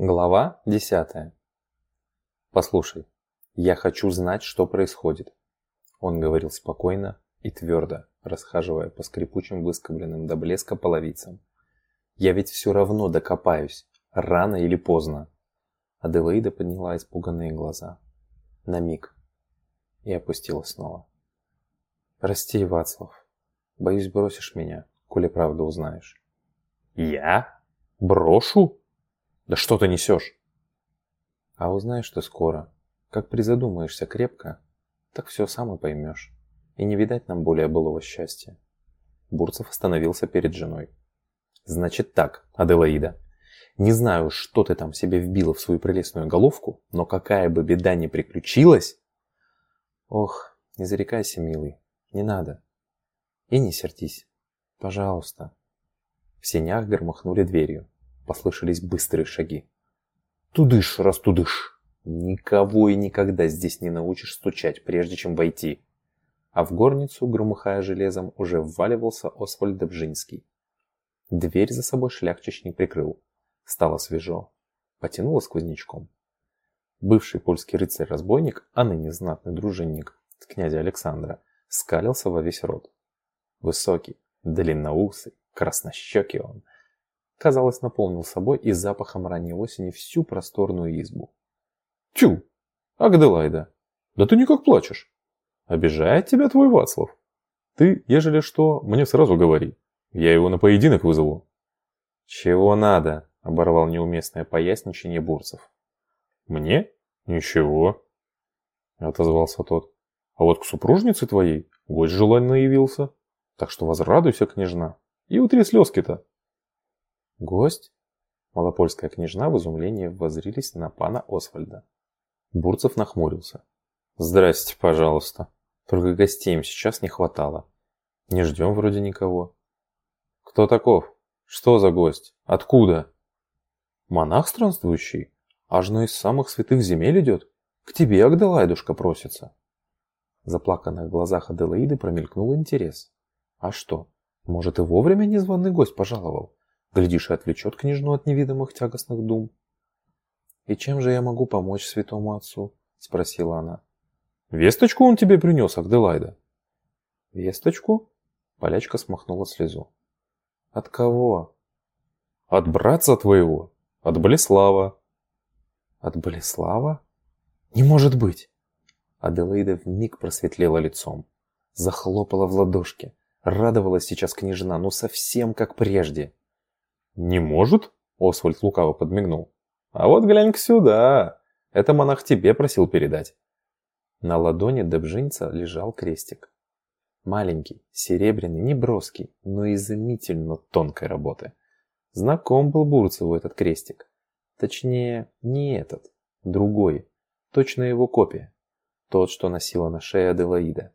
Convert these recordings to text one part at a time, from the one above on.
Глава 10. Послушай, я хочу знать, что происходит. Он говорил спокойно и твердо, расхаживая по скрипучим выскобленным до блеска половицам. Я ведь все равно докопаюсь, рано или поздно. Аделаида подняла испуганные глаза. На миг. И опустила снова. Прости, Вацлав. Боюсь, бросишь меня, коли правду узнаешь. Я? Брошу? Да что ты несешь? А узнаешь ты скоро. Как призадумаешься крепко, так все сам и поймешь. И не видать нам более былого счастья. Бурцев остановился перед женой. Значит так, Аделаида. Не знаю, что ты там себе вбила в свою прелестную головку, но какая бы беда ни приключилась... Ох, не зарекайся, милый, не надо. И не сердись. Пожалуйста. В сенях громыхнули дверью. Послышались быстрые шаги. Тудыш, раз тудыш. Никого и никогда здесь не научишь стучать, прежде чем войти. А в горницу, громыхая железом, уже вваливался Освальд Добжинский. Дверь за собой шляхчич прикрыл. Стало свежо. Потянуло сквознячком. Бывший польский рыцарь-разбойник, а ныне знатный дружинник князя Александра, скалился во весь рот. Высокий, длинноусый, краснощекий он – казалось, наполнил собой и запахом ранней осени всю просторную избу. «Тю! Агделайда! Да ты никак плачешь! Обижает тебя твой Вацлав! Ты, ежели что, мне сразу говори, я его на поединок вызову!» «Чего надо?» – оборвал неуместное поясничание Бурцев. «Мне? Ничего!» – отозвался тот. «А вот к супружнице твоей гость желательно явился, так что возрадуйся, княжна, и утри слезки-то!» «Гость?» Малопольская княжна в изумлении воззрились на пана Освальда. Бурцев нахмурился. «Здрасте, пожалуйста. Только гостей им сейчас не хватало. Не ждем вроде никого». «Кто таков? Что за гость? Откуда?» «Монах странствующий. Аж на из самых святых земель идет. К тебе, Агделайдушка, просится». В заплаканных глазах Аделаиды промелькнул интерес. «А что, может и вовремя незваный гость пожаловал?» Глядишь, и отвлечет княжну от невидимых тягостных дум. «И чем же я могу помочь святому отцу?» – спросила она. «Весточку он тебе принес, Агделайда». «Весточку?» – полячка смахнула слезу. «От кого?» «От братца твоего, от Болеслава». «От Болеслава? Не может быть!» Аделаида вмиг просветлела лицом, захлопала в ладошки. Радовалась сейчас княжна, ну совсем как прежде. «Не может?» – Освальд лукаво подмигнул. «А вот глянь-ка сюда! Это монах тебе просил передать». На ладони Добжинца лежал крестик. Маленький, серебряный, неброский, но изумительно тонкой работы. Знаком был Бурцеву этот крестик. Точнее, не этот, другой, точно его копия. Тот, что носила на шее Аделаида.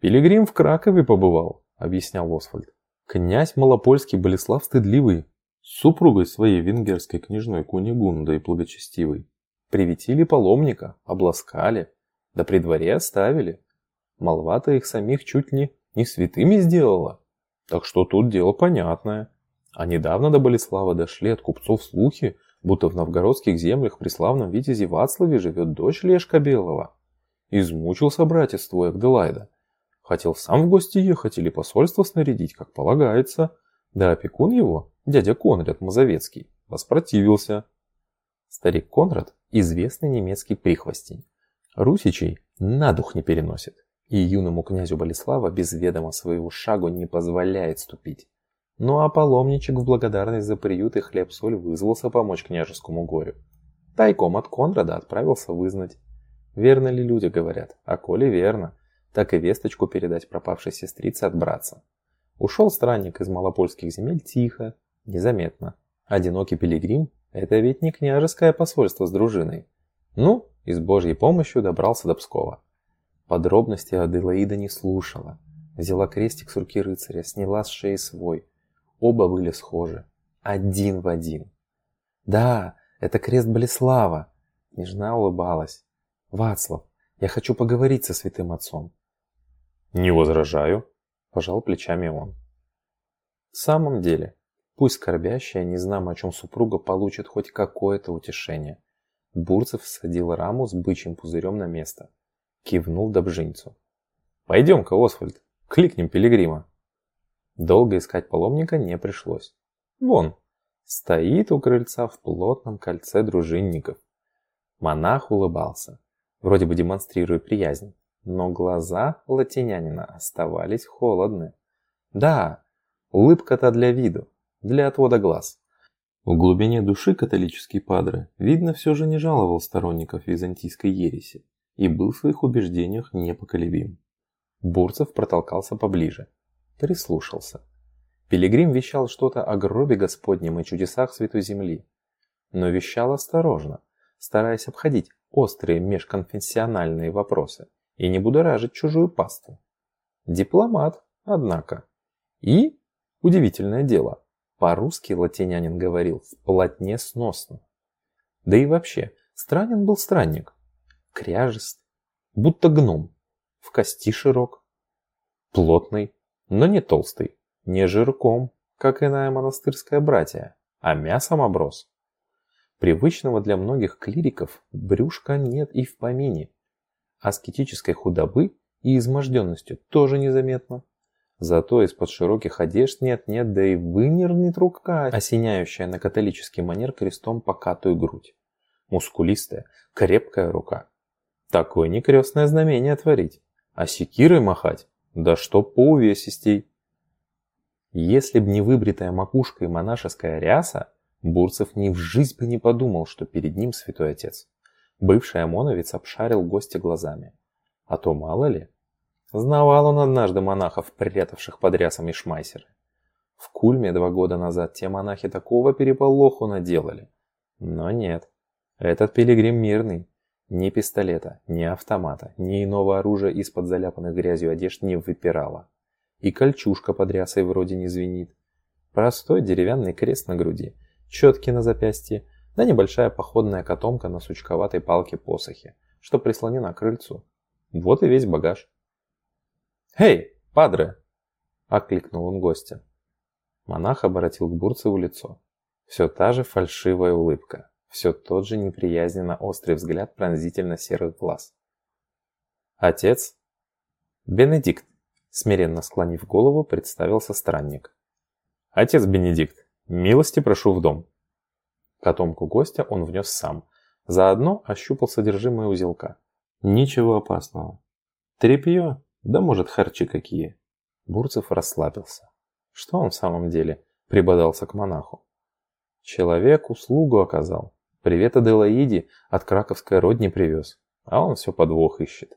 «Пилигрим в Кракове побывал», — объяснял Освальд. Князь Малопольский Болеслав Стыдливый супругой своей венгерской княжной Кунигундой благочестивой приветили паломника, обласкали, да при дворе оставили. Молва-то их самих чуть ли не святыми сделала. Так что тут дело понятное. А недавно до Болеслава дошли от купцов слухи, будто в новгородских землях при славном витязе Вацлаве живет дочь Лешка Белого. Измучился братец твой Агделайда. Хотел сам в гости ехать или посольство снарядить, как полагается. Да опекун его, дядя Конрад Мазовецкий, воспротивился. Старик Конрад – известный немецкий прихвостень. Русичей на дух не переносит. И юному князю Болеслава без ведома своего шагу не позволяет ступить. Ну а паломничек в благодарность за приют и хлеб-соль вызвался помочь княжескому горю. Тайком от Конрада отправился вызнать. Верно ли люди говорят? А коли верно – так и весточку передать пропавшей сестрице от братца. Ушел странник из малопольских земель тихо, незаметно. Одинокий пилигрим – это ведь не княжеское посольство с дружиной. Ну, и с божьей помощью добрался до Пскова. Подробности Аделаида не слушала. Взяла крестик с руки рыцаря, сняла с шеи свой. Оба были схожи. Один в один. «Да, это крест Болеслава!» Княжна улыбалась. «Вацлав, я хочу поговорить со святым отцом. «Не возражаю», – пожал плечами он. В самом деле, Пусть скорбящая, не знамо о чем супруга, получит хоть какое-то утешение. Бурцев садил раму с бычьим пузырем на место. Кивнул Добжинцу. «Пойдем-ка, Освальд, кликнем пилигрима». Долго искать паломника не пришлось. Вон, стоит у крыльца в плотном кольце дружинников. Монах улыбался, вроде бы демонстрируя приязнь, но глаза латинянина оставались холодны. Да, улыбка-то для виду, для отвода глаз. В глубине души католический падре, видно, все же не жаловал сторонников византийской ереси и был в своих убеждениях непоколебим. Бурцев протолкался поближе, прислушался. Пилигрим вещал что-то о гробе Господнем и чудесах Святой Земли, но вещал осторожно, стараясь обходить острые межконфессиональные вопросы и не будоражить чужую паству. Дипломат, однако. И, удивительное дело, по-русски латинянин говорил вплотне сносно. Да и вообще, странен был странник. Кряжест, будто гном, в кости широк. Плотный, но не толстый, не жирком, как иная монастырская братья, а мясом оброс. Привычного для многих клириков брюшка нет и в помине. Аскетической худобы и изможденностью тоже незаметно. Зато из-под широких одежд нет-нет, да и вынернет рука, осеняющая на католический манер крестом покатую грудь. Мускулистая, крепкая рука. Такое не крестное знамение творить. А секирой махать? Да что по увесистей. Если б не выбритая макушка и монашеская ряса, Бурцев ни в жизнь бы не подумал, что перед ним святой отец. Бывший ОМОНовец обшарил гостя глазами. А то мало ли. Знавал он однажды монахов, прятавших под рясами шмайсеры. В Кульме два года назад те монахи такого переполоху наделали. Но нет, этот пилигрим мирный. Ни пистолета, ни автомата, ни иного оружия из-под заляпанных грязью одежд не выпирало. И кольчушка под рясой вроде не звенит. Простой деревянный крест на груди – четки на запястье, да небольшая походная котомка на сучковатой палке-посохе, что прислонена к крыльцу. Вот и весь багаж. «Эй, падре!» – окликнул он гостя. Монах обратил к Бурцеву лицо. Все та же фальшивая улыбка, все тот же неприязненно острый взгляд пронзительно-серых глаз. «Отец?» «Бенедикт», – смиренно склонив голову, представился странник. «Отец Бенедикт, «Милости прошу в дом». Котомку гостя он внес сам. Заодно ощупал содержимое узелка. Ничего опасного. Трепье, да может харчи какие. Бурцев расслабился. Что он в самом деле прибодался к монаху? Человек услугу оказал. Привет Аделаиде от краковской родни привез. А он все подвох ищет.